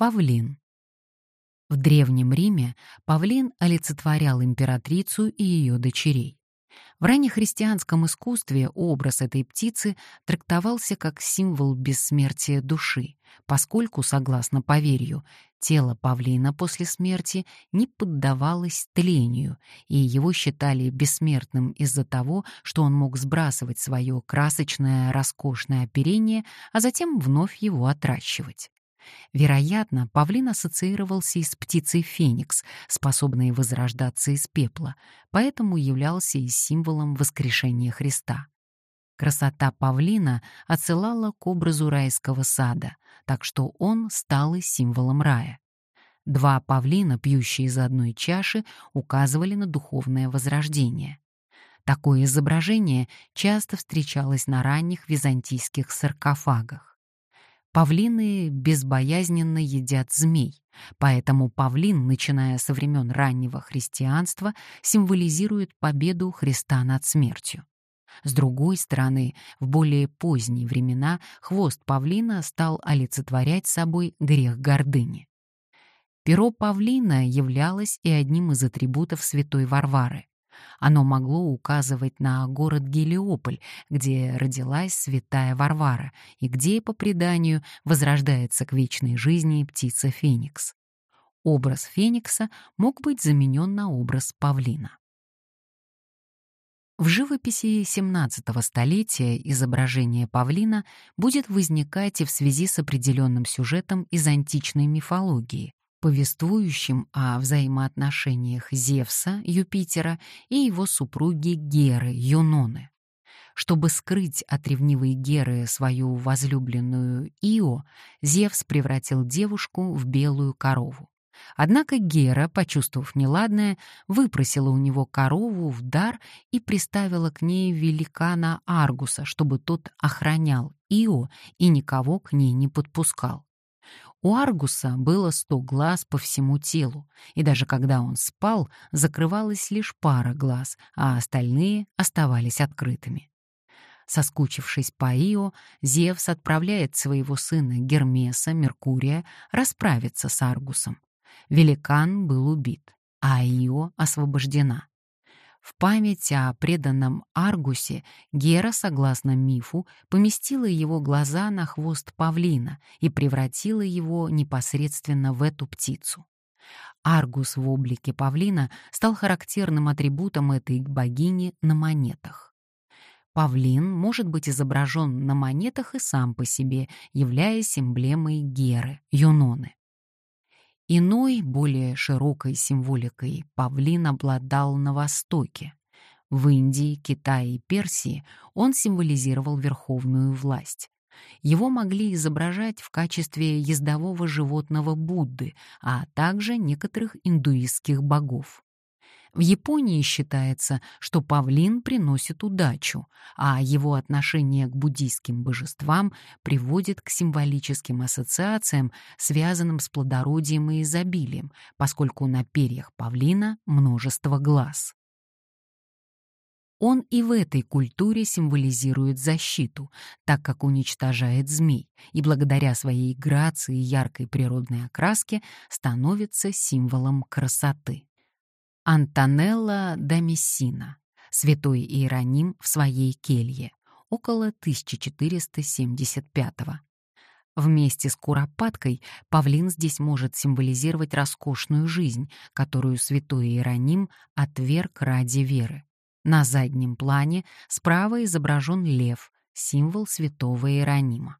Павлин. В Древнем Риме павлин олицетворял императрицу и ее дочерей. В раннехристианском искусстве образ этой птицы трактовался как символ бессмертия души, поскольку, согласно поверью, тело павлина после смерти не поддавалось тлению, и его считали бессмертным из-за того, что он мог сбрасывать свое красочное роскошное оперение, а затем вновь его отращивать. Вероятно, павлин ассоциировался и с птицей Феникс, способной возрождаться из пепла, поэтому являлся и символом воскрешения Христа. Красота павлина отсылала к образу райского сада, так что он стал и символом рая. Два павлина, пьющие из одной чаши, указывали на духовное возрождение. Такое изображение часто встречалось на ранних византийских саркофагах. Павлины безбоязненно едят змей, поэтому павлин, начиная со времен раннего христианства, символизирует победу Христа над смертью. С другой стороны, в более поздние времена хвост павлина стал олицетворять собой грех гордыни. Перо павлина являлось и одним из атрибутов святой Варвары. Оно могло указывать на город Гелиополь, где родилась святая Варвара и где, по преданию, возрождается к вечной жизни птица Феникс. Образ Феникса мог быть заменен на образ павлина. В живописи XVII столетия изображение павлина будет возникать и в связи с определенным сюжетом из античной мифологии, повествующим о взаимоотношениях Зевса, Юпитера, и его супруги Геры, Юноны. Чтобы скрыть от ревнивой Геры свою возлюбленную Ио, Зевс превратил девушку в белую корову. Однако Гера, почувствовав неладное, выпросила у него корову в дар и приставила к ней великана Аргуса, чтобы тот охранял Ио и никого к ней не подпускал. У Аргуса было сто глаз по всему телу, и даже когда он спал, закрывалась лишь пара глаз, а остальные оставались открытыми. Соскучившись по Ио, Зевс отправляет своего сына Гермеса, Меркурия, расправиться с Аргусом. Великан был убит, а Ио освобождена. В память о преданном Аргусе Гера, согласно мифу, поместила его глаза на хвост павлина и превратила его непосредственно в эту птицу. Аргус в облике павлина стал характерным атрибутом этой богини на монетах. Павлин может быть изображен на монетах и сам по себе, являясь эмблемой Геры, Юноны. Иной, более широкой символикой павлин обладал на Востоке. В Индии, Китае и Персии он символизировал верховную власть. Его могли изображать в качестве ездового животного Будды, а также некоторых индуистских богов. В Японии считается, что павлин приносит удачу, а его отношение к буддийским божествам приводит к символическим ассоциациям, связанным с плодородием и изобилием, поскольку на перьях павлина множество глаз. Он и в этой культуре символизирует защиту, так как уничтожает змей, и благодаря своей грации и яркой природной окраске становится символом красоты. Антонелла да Мессина, святой Иероним в своей келье, около 1475 -го. Вместе с Куропаткой павлин здесь может символизировать роскошную жизнь, которую святой Иероним отверг ради веры. На заднем плане справа изображен лев, символ святого Иеронима.